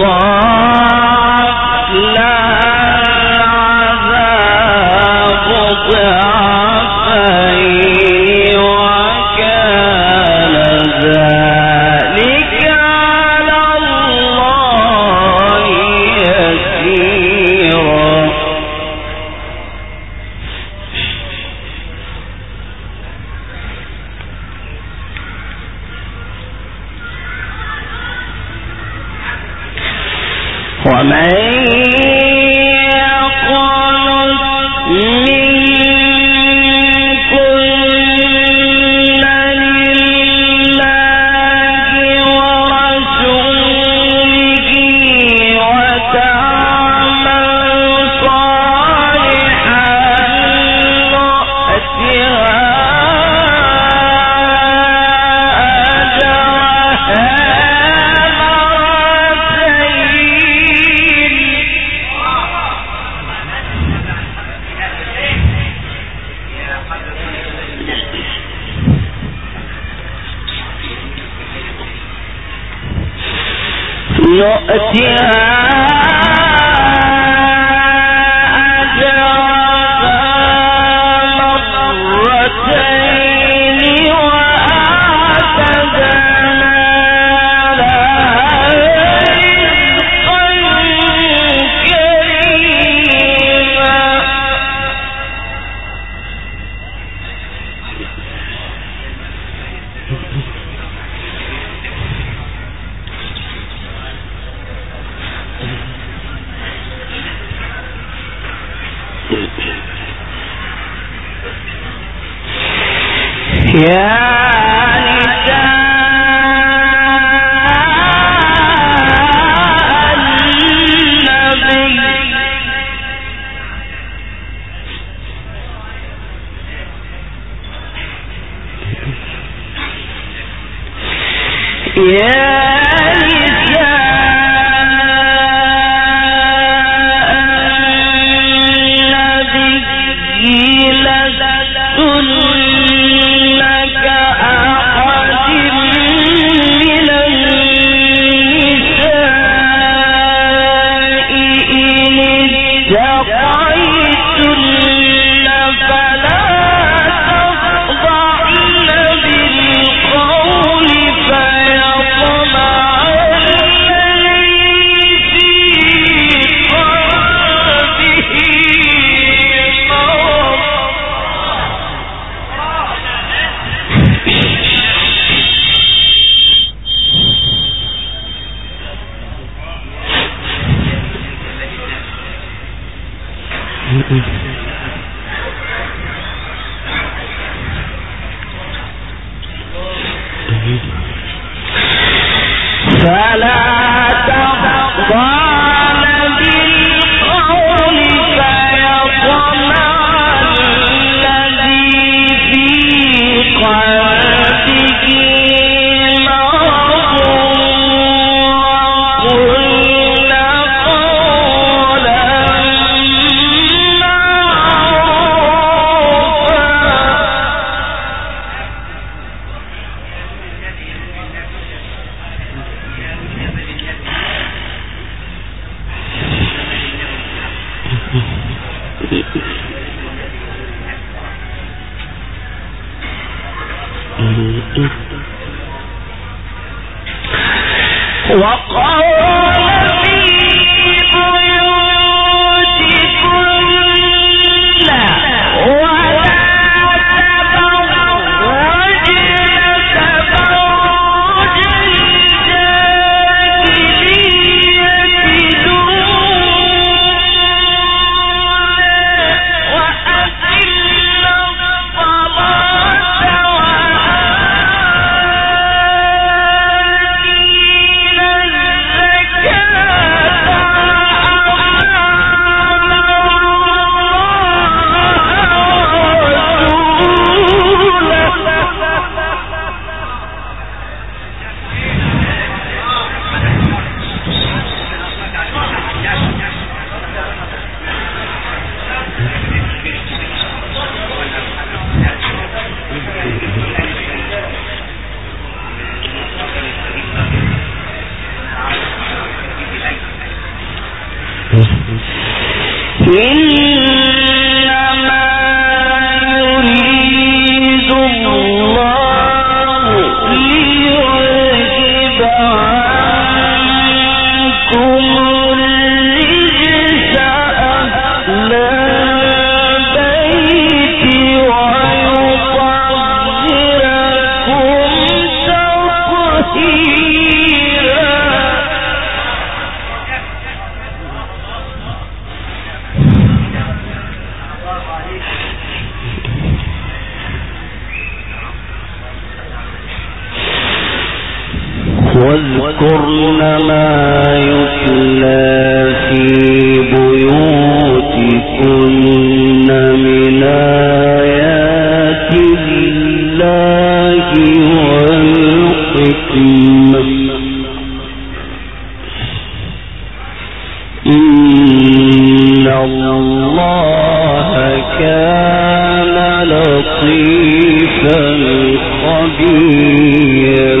الله يؤتها قدير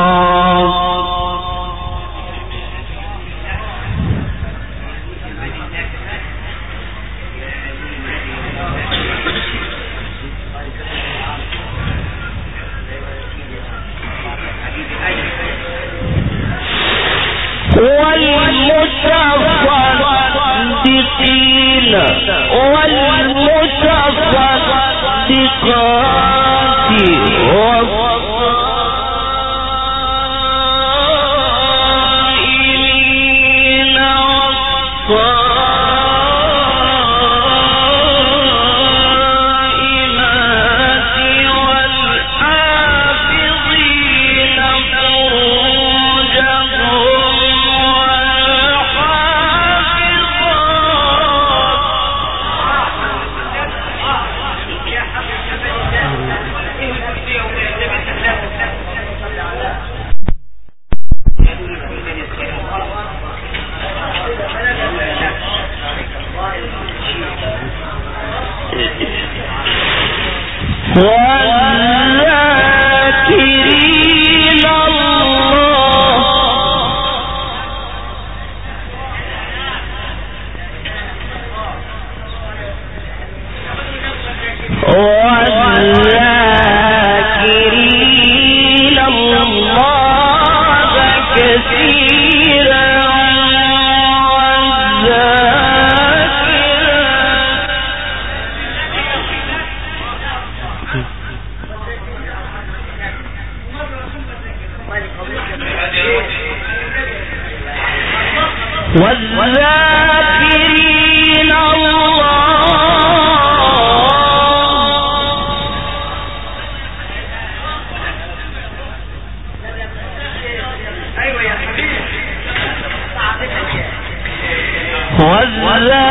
على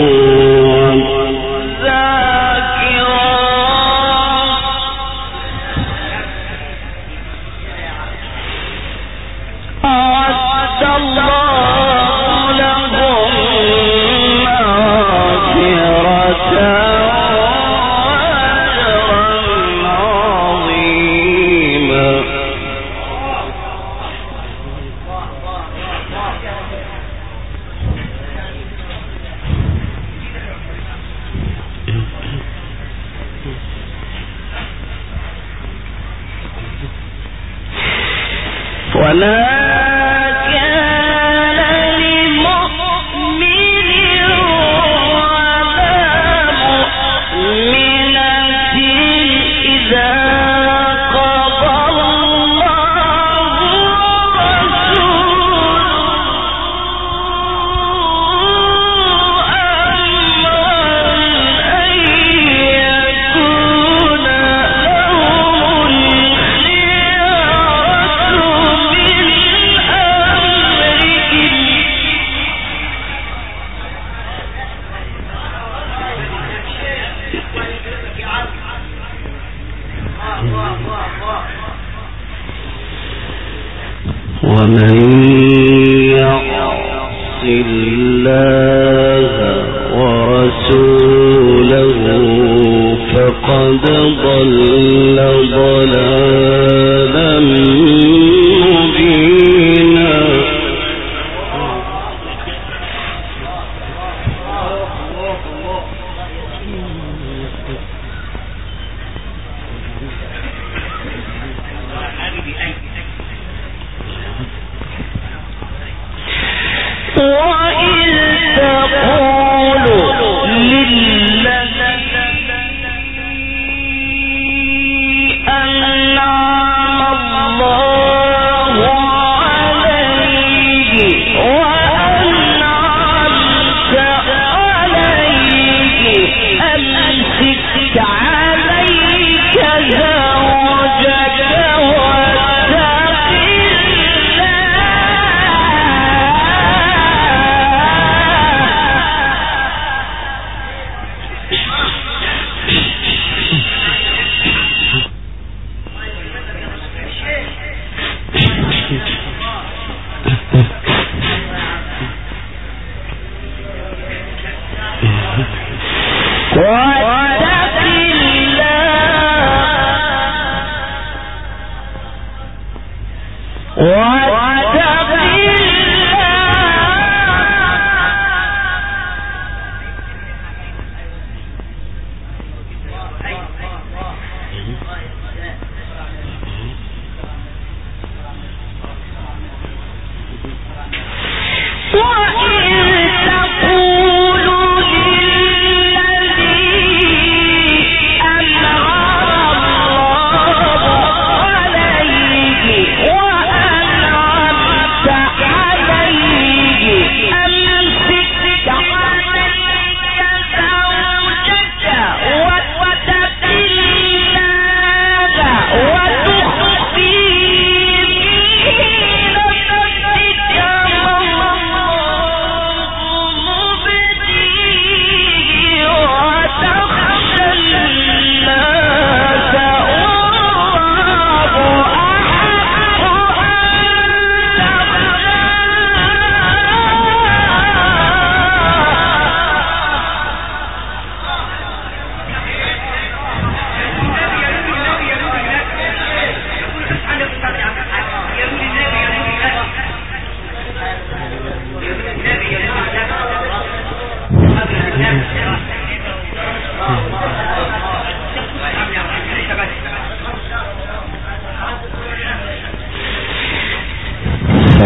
ولا يقول لل Four.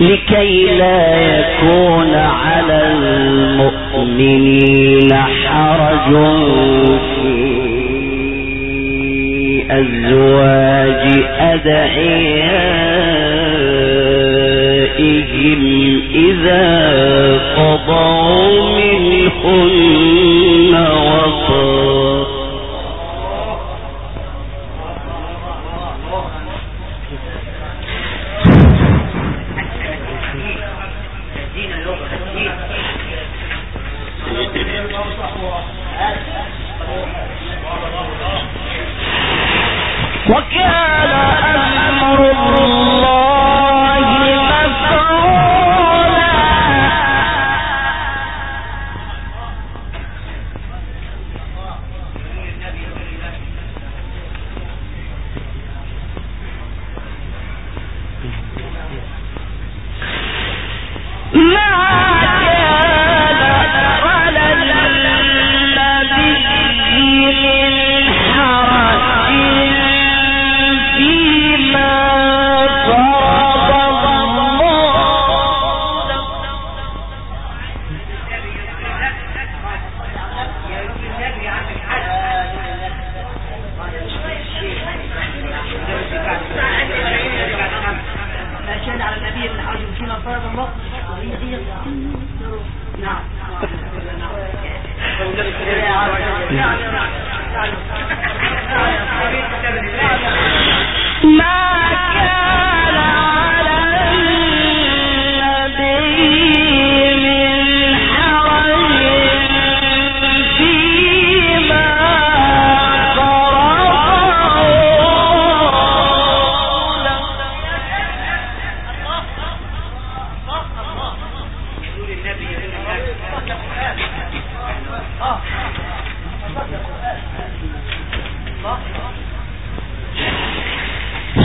لكي لا يكون على المؤمنين حرج في أزواج أدعيائهم إذا قضوا منهن وطار وكان أمر الله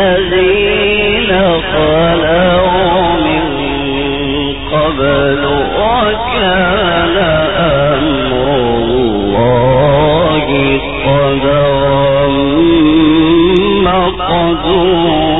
الذين خلوا من قبل وكان أمر الله قدرا مقدورا.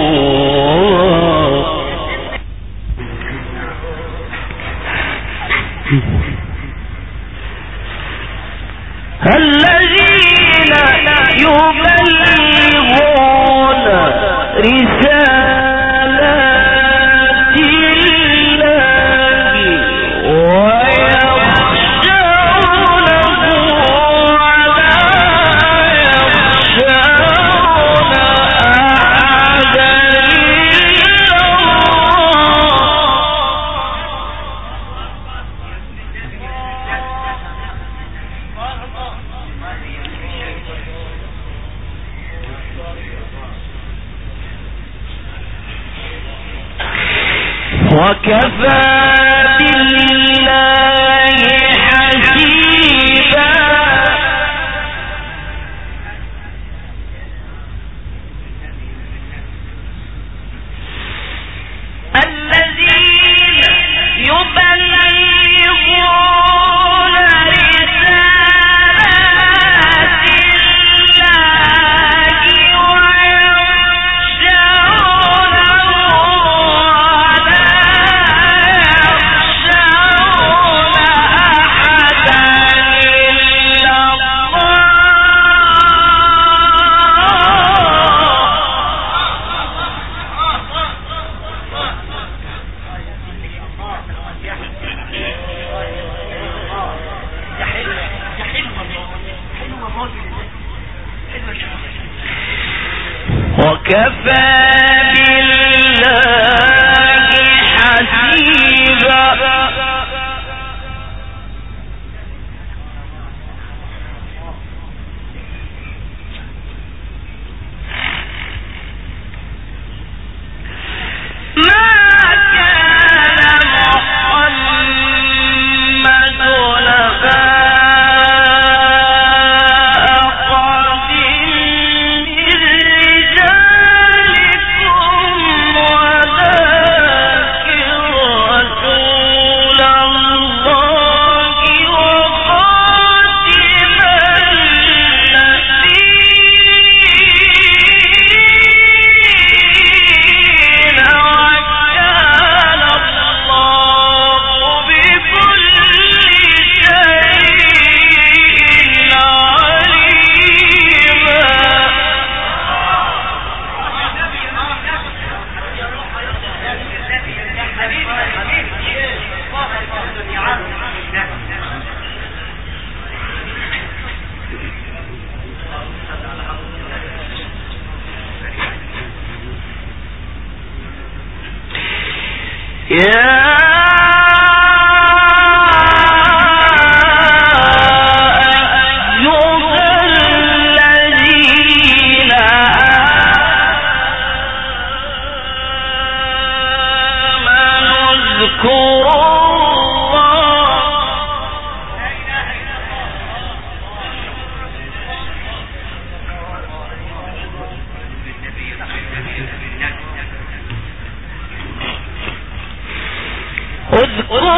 ஒரு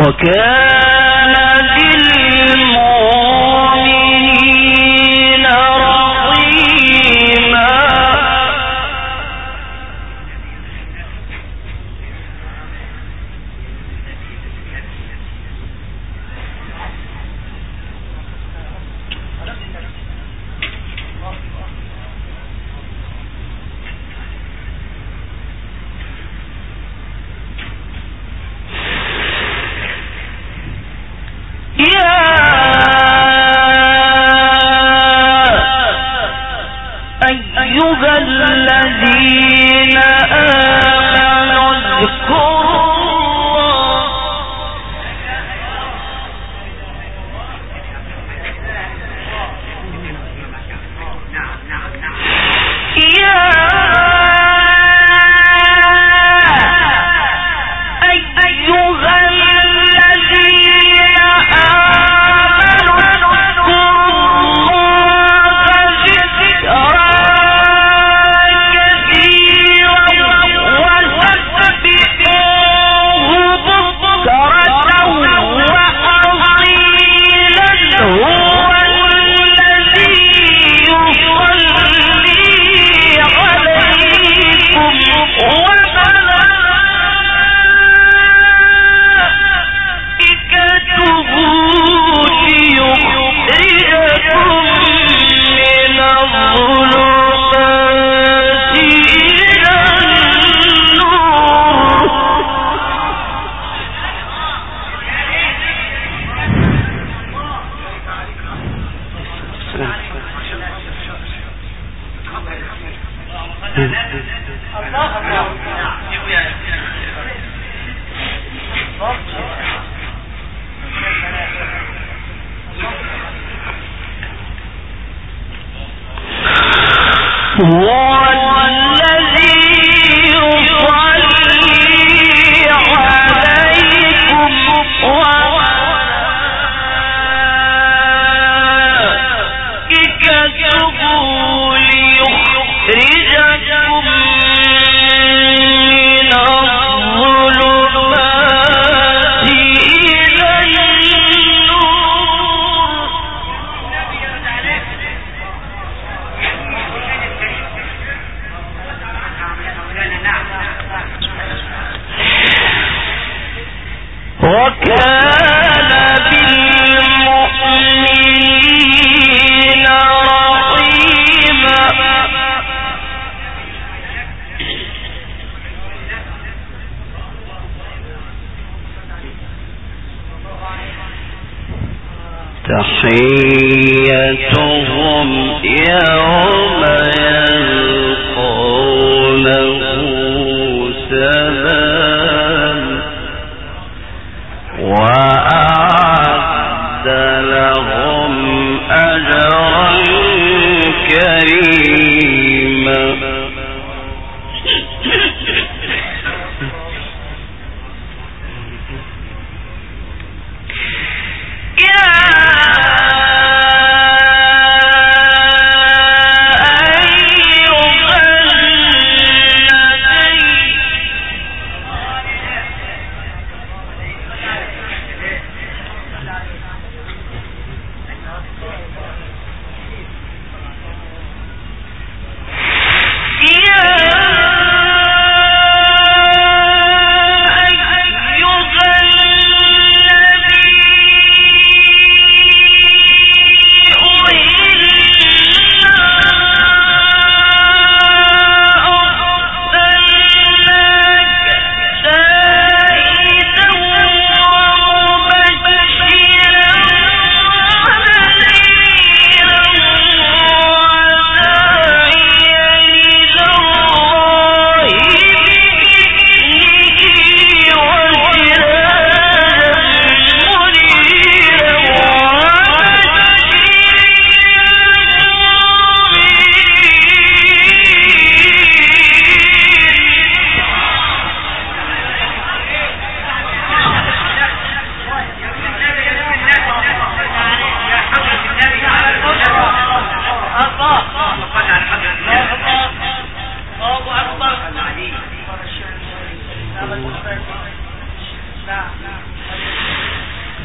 Joker.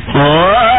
Oh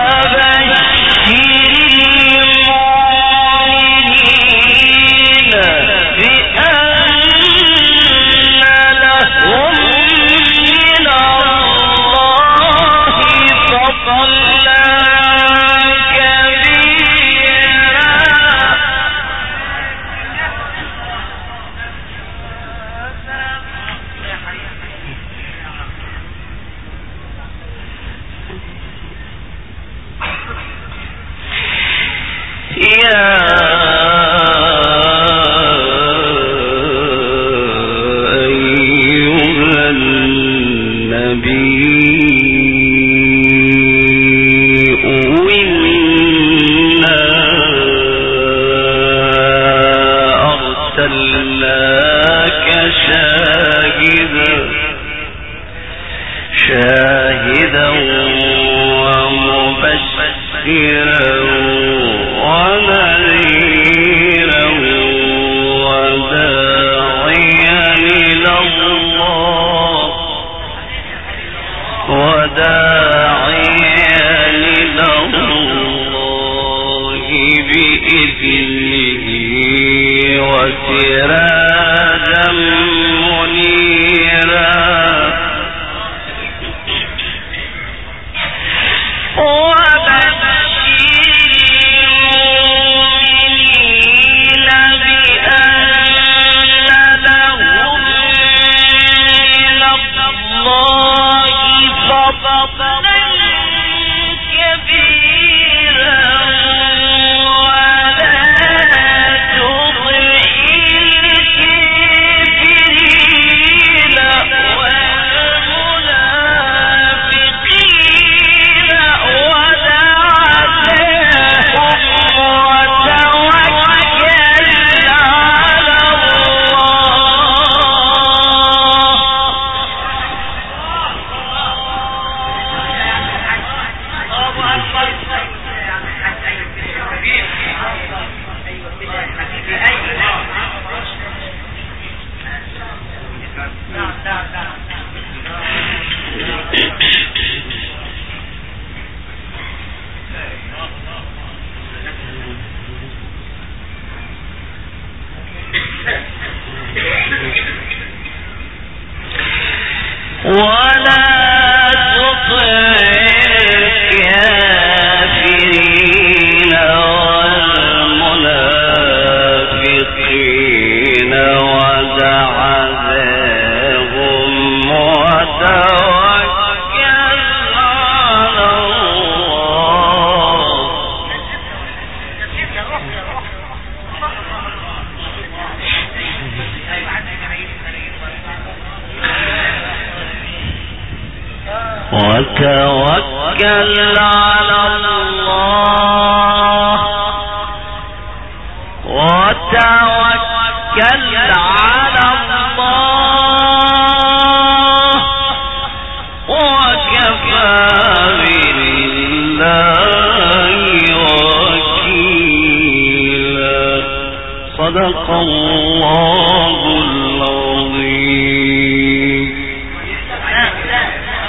بإذنه وسراجا